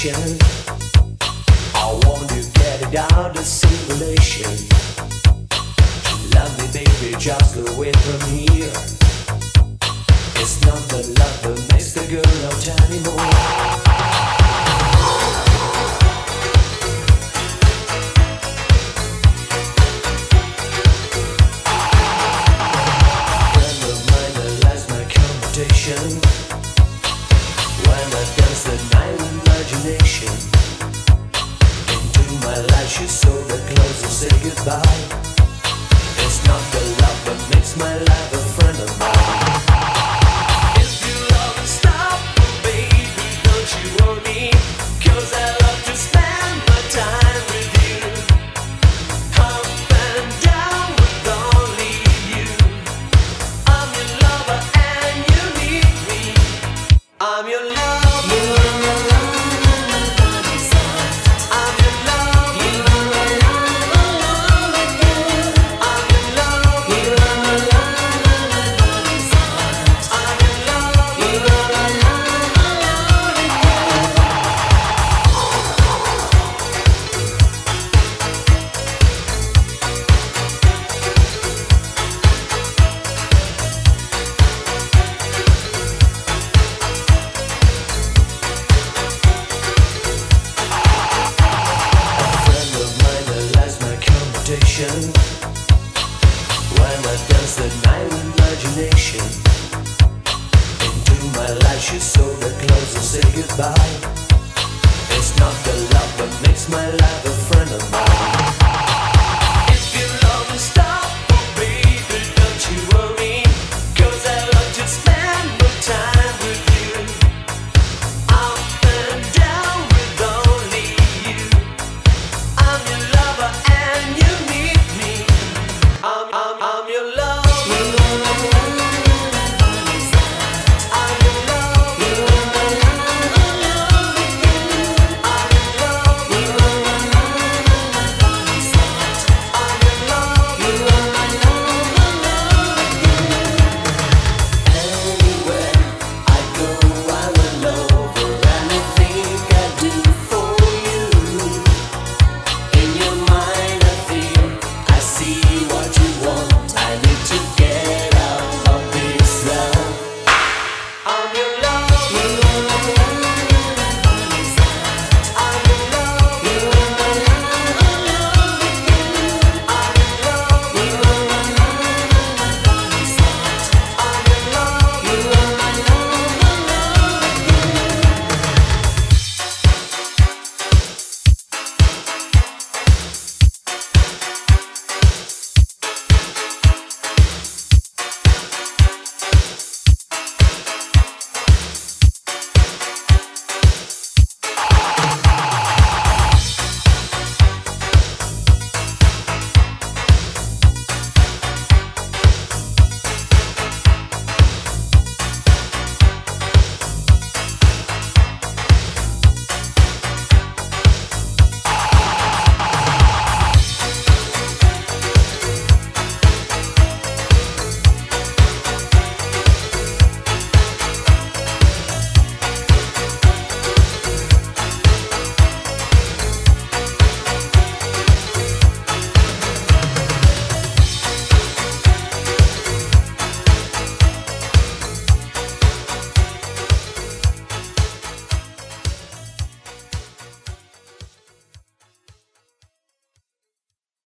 sensation. I want to get it out of simulation. Love me, baby, just away from here. It's not the love that makes the girl out anymore. attention the clothes and say goodbye. It's not the love that makes my life a friend of mine. If you love, stop, baby, don't you want me? 'Cause I love to spend my time with you. Up and down with only you. I'm your lover and you need me. I'm your. destination. Into my lashes, so the close to say goodbye. It's not the love that makes my life a friend of mine.